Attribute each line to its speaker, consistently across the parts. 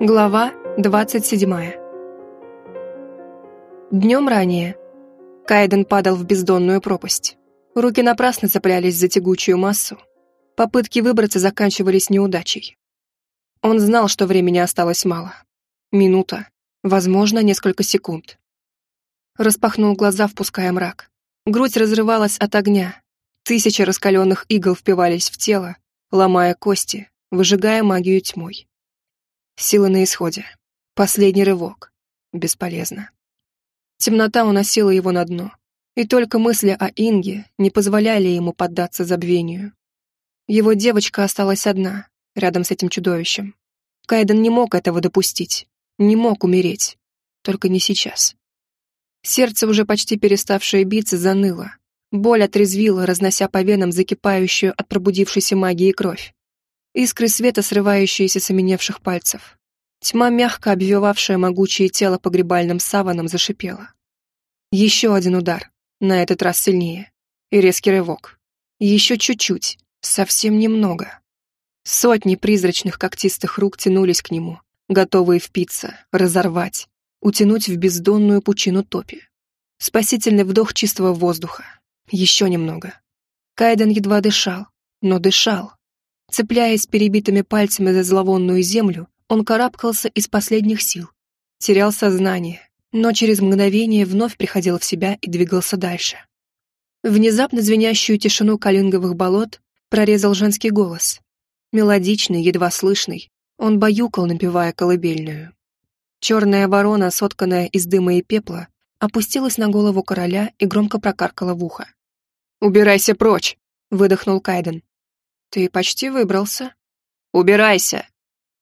Speaker 1: Глава 27. Днем ранее Кайден падал в бездонную пропасть. Руки напрасно цеплялись за тягучую массу. Попытки выбраться заканчивались неудачей. Он знал, что времени осталось мало. Минута, возможно, несколько секунд. Распахнул глаза, впуская мрак. Грудь разрывалась от огня. Тысячи раскаленных игл впивались в тело, ломая кости, выжигая магию тьмой. Сила на исходе. Последний рывок. Бесполезно. Темнота уносила его на дно, и только мысли о Инге не позволяли ему поддаться забвению. Его девочка осталась одна, рядом с этим чудовищем. Кайден не мог этого допустить, не мог умереть, только не сейчас. Сердце, уже почти переставшее биться, заныло. Боль отрезвила, разнося по венам закипающую от пробудившейся магии кровь искры света, срывающиеся с оменевших пальцев. Тьма, мягко обвивавшая могучее тело погребальным саваном, зашипела. Еще один удар, на этот раз сильнее, и резкий рывок. Еще чуть-чуть, совсем немного. Сотни призрачных когтистых рук тянулись к нему, готовые впиться, разорвать, утянуть в бездонную пучину топи. Спасительный вдох чистого воздуха. Еще немного. Кайден едва дышал, но дышал. Цепляясь перебитыми пальцами за зловонную землю, он карабкался из последних сил. Терял сознание, но через мгновение вновь приходил в себя и двигался дальше. Внезапно звенящую тишину калинговых болот прорезал женский голос. Мелодичный, едва слышный, он баюкал, напевая колыбельную. Черная ворона, сотканная из дыма и пепла, опустилась на голову короля и громко прокаркала в ухо. «Убирайся прочь!» — выдохнул Кайден. «Ты почти выбрался». «Убирайся!»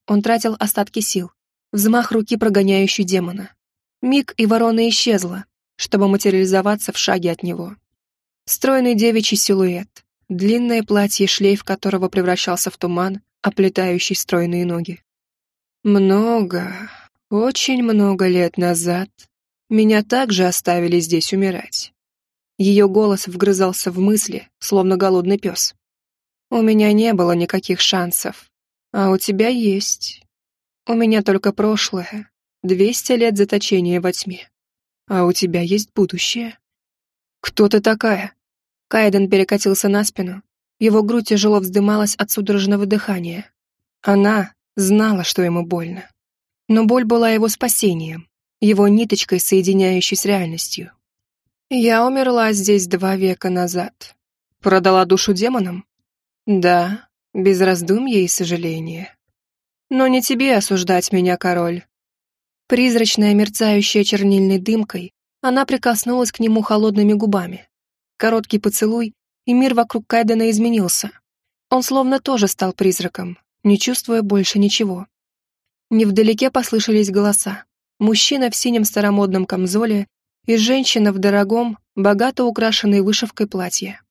Speaker 1: Он тратил остатки сил. Взмах руки, прогоняющий демона. Миг, и ворона исчезла, чтобы материализоваться в шаге от него. Стройный девичий силуэт, длинное платье, шлейф которого превращался в туман, оплетающий стройные ноги. Много, очень много лет назад меня также оставили здесь умирать. Ее голос вгрызался в мысли, словно голодный пес. У меня не было никаких шансов. А у тебя есть. У меня только прошлое. Двести лет заточения во тьме. А у тебя есть будущее. Кто ты такая? Кайден перекатился на спину. Его грудь тяжело вздымалась от судорожного дыхания. Она знала, что ему больно. Но боль была его спасением, его ниточкой, соединяющей с реальностью. Я умерла здесь два века назад. Продала душу демонам? Да, без раздумья и сожаления. Но не тебе осуждать меня, король. Призрачная, мерцающая чернильной дымкой, она прикоснулась к нему холодными губами. Короткий поцелуй, и мир вокруг Кайдена изменился. Он словно тоже стал призраком, не чувствуя больше ничего. Невдалеке послышались голоса. Мужчина в синем старомодном камзоле и женщина в дорогом, богато украшенной вышивкой платье.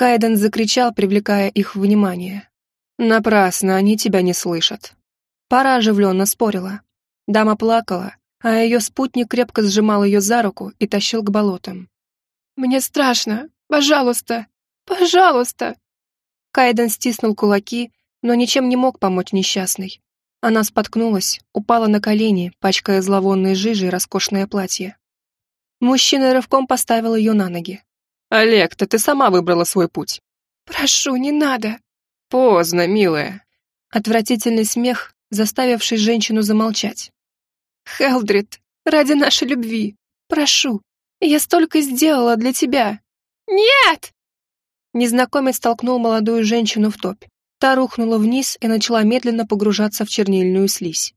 Speaker 1: Кайден закричал, привлекая их внимание. «Напрасно, они тебя не слышат». Пара оживленно спорила. Дама плакала, а ее спутник крепко сжимал ее за руку и тащил к болотам. «Мне страшно! Пожалуйста! Пожалуйста!» Кайден стиснул кулаки, но ничем не мог помочь несчастной. Она споткнулась, упала на колени, пачкая зловонной жижей роскошное платье. Мужчина рывком поставил ее на ноги. Олег-то ты сама выбрала свой путь. Прошу, не надо. Поздно, милая. Отвратительный смех, заставивший женщину замолчать. Хелдрид, ради нашей любви, прошу, я столько сделала для тебя. Нет! Незнакомец толкнул молодую женщину в топь. Та рухнула вниз и начала медленно погружаться в чернильную слизь.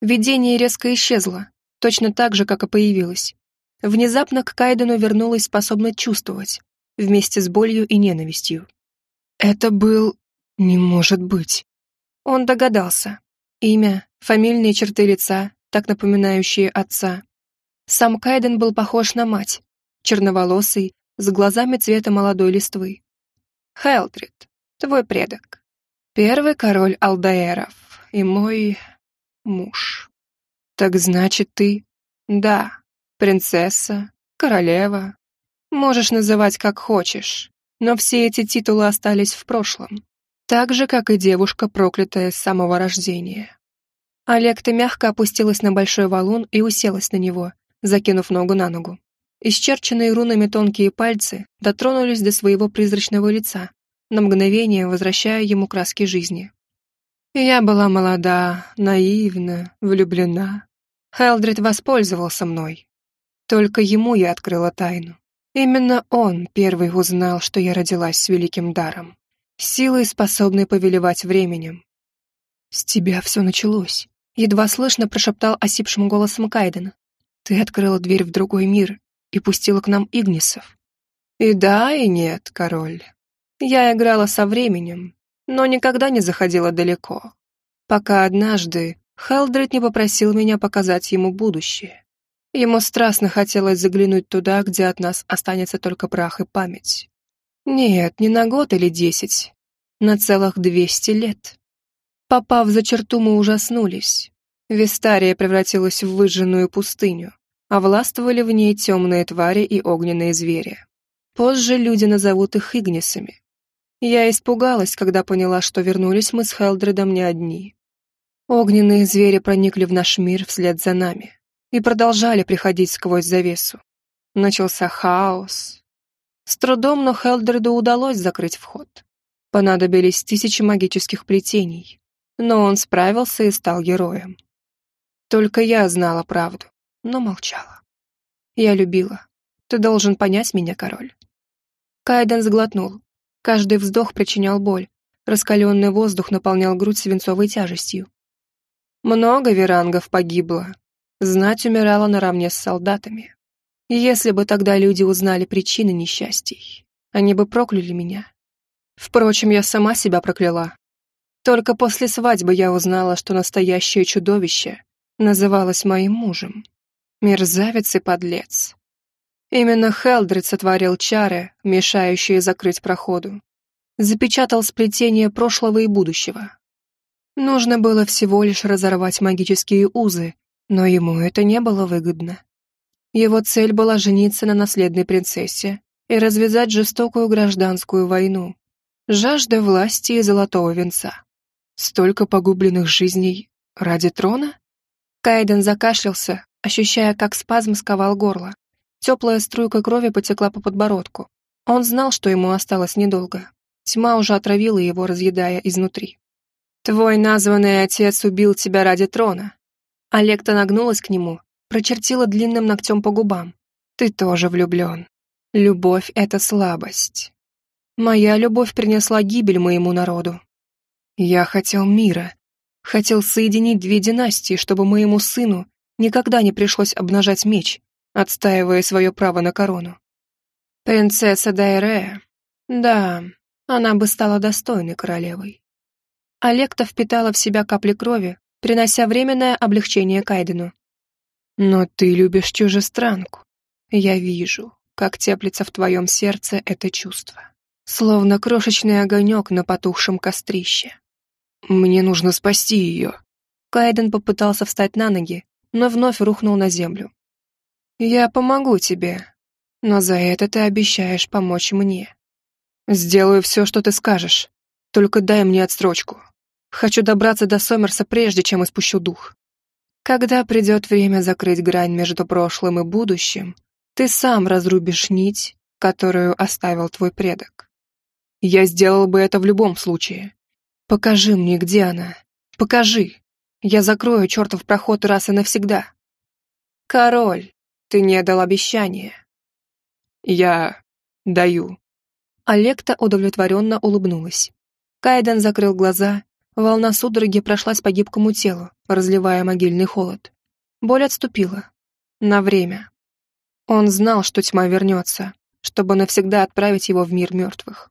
Speaker 1: Видение резко исчезло, точно так же, как и появилось. Внезапно к Кайдену вернулась способность чувствовать, вместе с болью и ненавистью. Это был... не может быть. Он догадался. Имя, фамильные черты лица, так напоминающие отца. Сам Кайден был похож на мать, черноволосый, с глазами цвета молодой листвы. Хелтрид, твой предок. Первый король Алдаэров и мой... муж. Так значит, ты... Да, принцесса, королева. Можешь называть как хочешь, но все эти титулы остались в прошлом. Так же, как и девушка, проклятая с самого рождения. Олекта мягко опустилась на большой валун и уселась на него, закинув ногу на ногу. Исчерченные рунами тонкие пальцы дотронулись до своего призрачного лица, на мгновение возвращая ему краски жизни. Я была молода, наивна, влюблена. Хелдрид воспользовался мной. Только ему я открыла тайну. Именно он первый узнал, что я родилась с великим даром, силой, способной повелевать временем. «С тебя все началось», — едва слышно прошептал осипшим голосом Кайден. «Ты открыла дверь в другой мир и пустила к нам Игнисов». «И да, и нет, король. Я играла со временем, но никогда не заходила далеко, пока однажды Хелдрид не попросил меня показать ему будущее. Ему страстно хотелось заглянуть туда, где от нас останется только прах и память. Нет, не на год или десять, на целых двести лет. Попав за черту, мы ужаснулись. Вистария превратилась в выжженную пустыню, а властвовали в ней темные твари и огненные звери. Позже люди назовут их Игнисами. Я испугалась, когда поняла, что вернулись мы с Хелдридом не одни. Огненные звери проникли в наш мир вслед за нами и продолжали приходить сквозь завесу. Начался хаос. С трудом, но Хелдреду удалось закрыть вход. Понадобились тысячи магических плетений, но он справился и стал героем. Только я знала правду, но молчала. Я любила. Ты должен понять меня, король. Кайден сглотнул. Каждый вздох причинял боль. Раскаленный воздух наполнял грудь свинцовой тяжестью. Много верангов погибло, Знать умирала наравне с солдатами. Если бы тогда люди узнали причины несчастий, они бы прокляли меня. Впрочем, я сама себя прокляла. Только после свадьбы я узнала, что настоящее чудовище называлось моим мужем. Мерзавец и подлец. Именно Хелдрид сотворил чары, мешающие закрыть проходу. Запечатал сплетение прошлого и будущего. Нужно было всего лишь разорвать магические узы, но ему это не было выгодно. Его цель была жениться на наследной принцессе и развязать жестокую гражданскую войну. Жажда власти и золотого венца. Столько погубленных жизней ради трона? Кайден закашлялся, ощущая, как спазм сковал горло. Теплая струйка крови потекла по подбородку. Он знал, что ему осталось недолго. Тьма уже отравила его, разъедая изнутри. «Твой названный отец убил тебя ради трона», Олекта нагнулась к нему, прочертила длинным ногтем по губам. «Ты тоже влюблен. Любовь — это слабость. Моя любовь принесла гибель моему народу. Я хотел мира, хотел соединить две династии, чтобы моему сыну никогда не пришлось обнажать меч, отстаивая свое право на корону. Принцесса Дайрея, да, она бы стала достойной королевой. Олекта впитала в себя капли крови, принося временное облегчение Кайдену. «Но ты любишь чужестранку. Я вижу, как теплится в твоем сердце это чувство. Словно крошечный огонек на потухшем кострище. Мне нужно спасти ее». Кайден попытался встать на ноги, но вновь рухнул на землю. «Я помогу тебе, но за это ты обещаешь помочь мне. Сделаю все, что ты скажешь. Только дай мне отсрочку. Хочу добраться до Сомерса прежде, чем испущу дух. Когда придет время закрыть грань между прошлым и будущим, ты сам разрубишь нить, которую оставил твой предок. Я сделал бы это в любом случае. Покажи мне, где она. Покажи. Я закрою чертов проход раз и навсегда. Король, ты не дал обещания. Я даю. Олекта удовлетворенно улыбнулась. Кайден закрыл глаза Волна судороги прошлась по гибкому телу, разливая могильный холод. Боль отступила. На время. Он знал, что тьма вернется, чтобы навсегда отправить его в мир мертвых.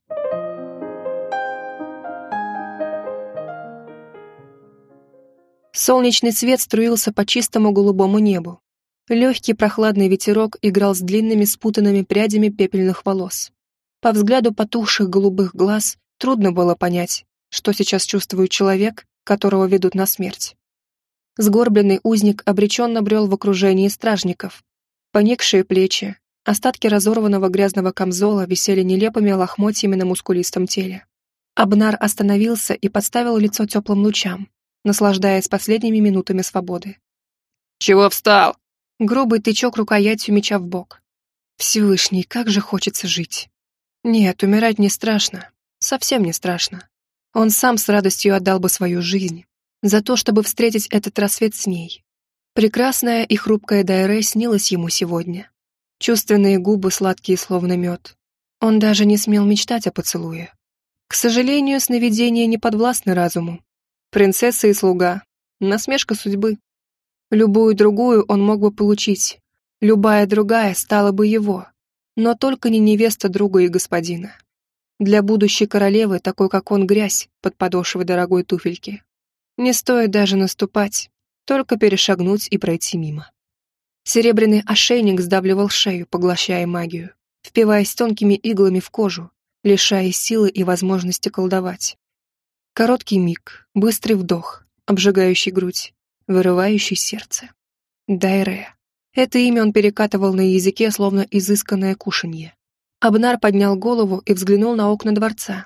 Speaker 1: Солнечный свет струился по чистому голубому небу. Легкий прохладный ветерок играл с длинными спутанными прядями пепельных волос. По взгляду потухших голубых глаз трудно было понять, что сейчас чувствует человек, которого ведут на смерть. Сгорбленный узник обреченно брел в окружении стражников. Поникшие плечи, остатки разорванного грязного камзола висели нелепыми лохмотьями на мускулистом теле. Абнар остановился и подставил лицо теплым лучам. наслаждаясь последними минутами свободы.
Speaker 2: «Чего встал?»
Speaker 1: Грубый тычок рукоятью меча в бок. Всевышний, как же хочется жить. Нет, умирать не страшно. Совсем не страшно. Он сам с радостью отдал бы свою жизнь за то, чтобы встретить этот рассвет с ней. Прекрасная и хрупкая Дайре снилась ему сегодня. Чувственные губы сладкие, словно мед. Он даже не смел мечтать о поцелуе. К сожалению, сновидения не подвластны разуму. Принцесса и слуга. Насмешка судьбы. Любую другую он мог бы получить. Любая другая стала бы его. Но только не невеста друга и господина. Для будущей королевы, такой как он, грязь под подошвой дорогой туфельки. Не стоит даже наступать, только перешагнуть и пройти мимо. Серебряный ошейник сдавливал шею, поглощая магию, впиваясь тонкими иглами в кожу, лишая силы и возможности колдовать. Короткий миг, быстрый вдох, обжигающий грудь, вырывающий сердце. Дайре. Это имя он перекатывал на языке, словно изысканное кушанье. Абнар поднял голову и взглянул на окна дворца.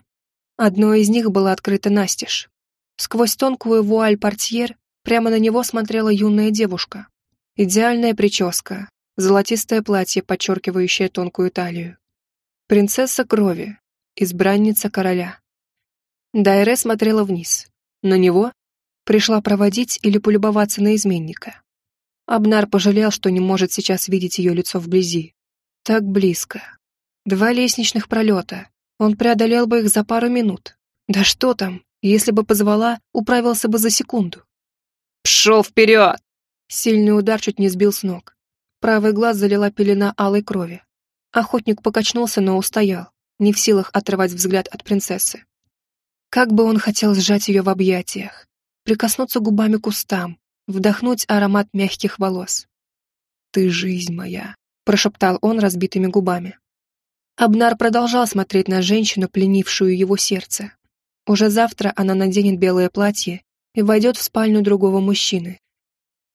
Speaker 1: Одно из них было открыто настежь. Сквозь тонкую вуаль портьер прямо на него смотрела юная девушка. Идеальная прическа, золотистое платье, подчеркивающее тонкую талию. Принцесса крови, избранница короля. Дайре смотрела вниз. На него пришла проводить или полюбоваться на изменника. Абнар пожалел, что не может сейчас видеть ее лицо вблизи. Так близко. Два лестничных пролета. Он преодолел бы их за пару минут. Да что там, если бы позвала, управился бы за секунду.
Speaker 2: «Пшел вперед!»
Speaker 1: Сильный удар чуть не сбил с ног. Правый глаз залила пелена алой крови. Охотник покачнулся, но устоял, не в силах отрывать взгляд от принцессы. Как бы он хотел сжать ее в объятиях, прикоснуться губами к устам, вдохнуть аромат мягких волос. «Ты жизнь моя», — прошептал он разбитыми губами. Абнар продолжал смотреть на женщину, пленившую его сердце. Уже завтра она наденет белое платье и войдет в спальню другого мужчины.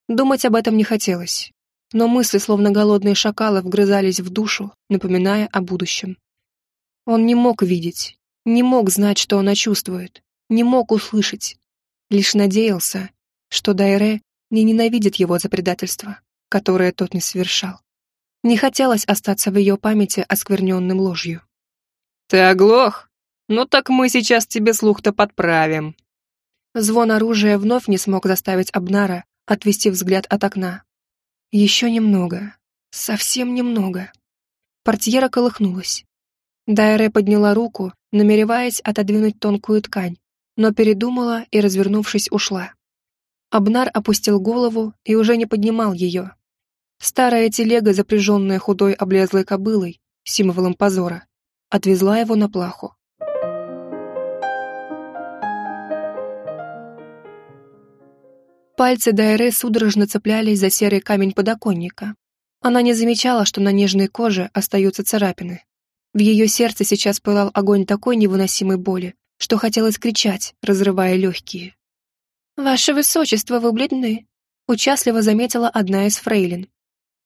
Speaker 1: Думать об этом не хотелось, но мысли, словно голодные шакалы, вгрызались в душу, напоминая о будущем. Он не мог видеть, не мог знать, что она чувствует, не мог услышать. Лишь надеялся, что Дайре не ненавидит его за предательство, которое тот не совершал. Не хотелось остаться в ее памяти оскверненным ложью.
Speaker 2: «Ты оглох? Ну так мы сейчас тебе слух-то подправим».
Speaker 1: Звон оружия вновь не смог заставить Абнара отвести взгляд от окна. Еще немного, совсем немного. Портьера колыхнулась. Дайре подняла руку, намереваясь отодвинуть тонкую ткань, но передумала и, развернувшись, ушла. Абнар опустил голову и уже не поднимал ее. Старая телега, запряженная худой облезлой кобылой, символом позора, отвезла его на плаху. Пальцы Дайре судорожно цеплялись за серый камень подоконника. Она не замечала, что на нежной коже остаются царапины. В ее сердце сейчас пылал огонь такой невыносимой боли, что хотелось кричать, разрывая легкие. «Ваше высочество, вы бледны», — участливо заметила одна из фрейлин.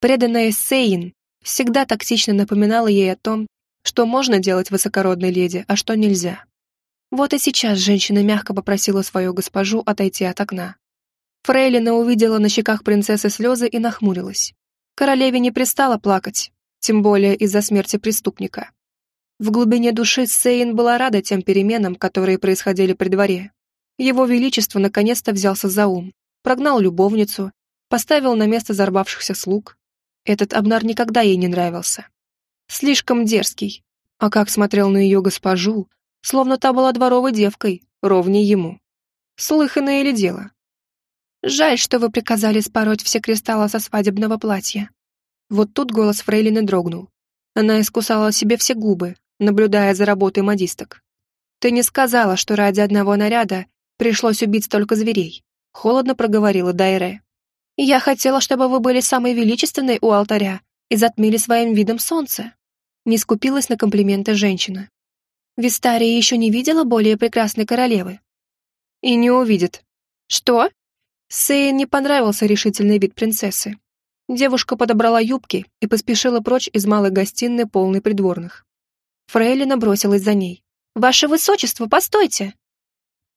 Speaker 1: Преданная Сейн всегда тактично напоминала ей о том, что можно делать высокородной леди, а что нельзя. Вот и сейчас женщина мягко попросила свою госпожу отойти от окна. Фрейлина увидела на щеках принцессы слезы и нахмурилась. Королеве не пристало плакать, тем более из-за смерти преступника. В глубине души Сейн была рада тем переменам, которые происходили при дворе. Его Величество наконец-то взялся за ум, прогнал любовницу, поставил на место взорвавшихся слуг. Этот Абнар никогда ей не нравился. Слишком дерзкий. А как смотрел на ее госпожу, словно та была дворовой девкой, ровней ему. Слыханное ли дело? Жаль, что вы приказали спороть все кристаллы со свадебного платья. Вот тут голос Фрейлины дрогнул. Она искусала себе все губы, наблюдая за работой модисток. Ты не сказала, что ради одного наряда Пришлось убить столько зверей. Холодно проговорила Дайре. Я хотела, чтобы вы были самой величественной у алтаря и затмили своим видом солнце. Не скупилась на комплименты женщина. Вистария еще не видела более прекрасной королевы. И не увидит. Что? Сейн не понравился решительный вид принцессы. Девушка подобрала юбки и поспешила прочь из малой гостиной, полной придворных. Фрейлина бросилась за ней. «Ваше высочество, постойте!»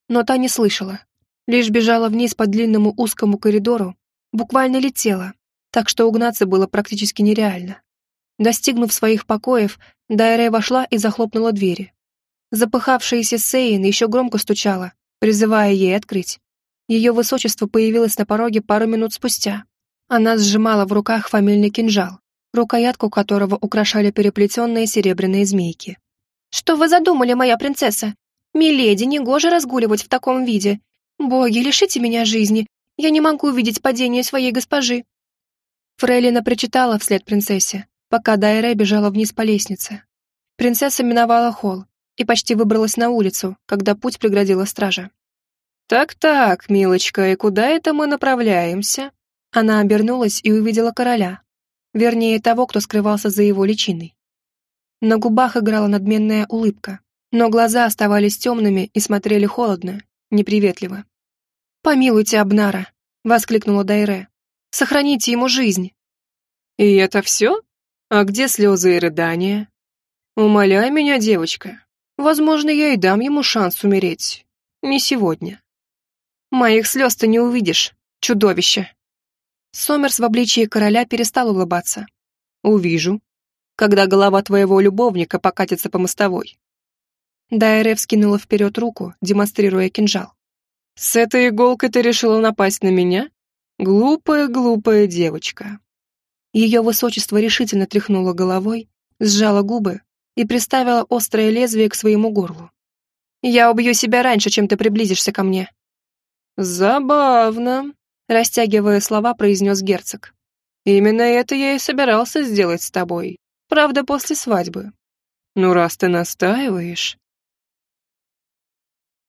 Speaker 1: но та не слышала. Лишь бежала вниз по длинному узкому коридору, буквально летела, так что угнаться было практически нереально. Достигнув своих покоев, Дайре вошла и захлопнула двери. Запыхавшаяся Сейн еще громко стучала, призывая ей открыть. Ее высочество появилось на пороге пару минут спустя. Она сжимала в руках фамильный кинжал, рукоятку которого украшали переплетенные серебряные змейки. «Что вы задумали, моя принцесса? Миледи, негоже разгуливать в таком виде. Боги, лишите меня жизни. Я не могу увидеть падение своей госпожи». Фрейлина прочитала вслед принцессе, пока Дайре бежала вниз по лестнице. Принцесса миновала холл и почти выбралась на улицу, когда путь преградила стража.
Speaker 2: «Так-так, милочка, и куда это мы направляемся?»
Speaker 1: Она обернулась и увидела короля, вернее того, кто скрывался за его личиной. На губах играла надменная улыбка, но глаза оставались темными и смотрели холодно, неприветливо. «Помилуйте Абнара!» — воскликнула Дайре. «Сохраните ему жизнь!»
Speaker 2: «И это все? А где слезы и рыдания? Умоляй меня, девочка. Возможно, я и дам ему шанс умереть. Не сегодня».
Speaker 1: «Моих слез ты не увидишь, чудовище!» Сомерс в обличии короля перестал улыбаться.
Speaker 2: «Увижу, когда голова твоего любовника покатится по мостовой».
Speaker 1: Дайре вскинула вперед руку, демонстрируя кинжал.
Speaker 2: «С этой иголкой ты решила напасть на меня? Глупая-глупая девочка».
Speaker 1: Ее высочество решительно тряхнуло головой, сжало губы и приставила острое лезвие к своему горлу. «Я убью себя раньше, чем ты приблизишься ко мне».
Speaker 2: «Забавно»,
Speaker 1: растягивая слова, произнес герцог.
Speaker 2: «Именно это я и собирался сделать с тобой. Правда, после свадьбы. Ну, раз ты настаиваешь,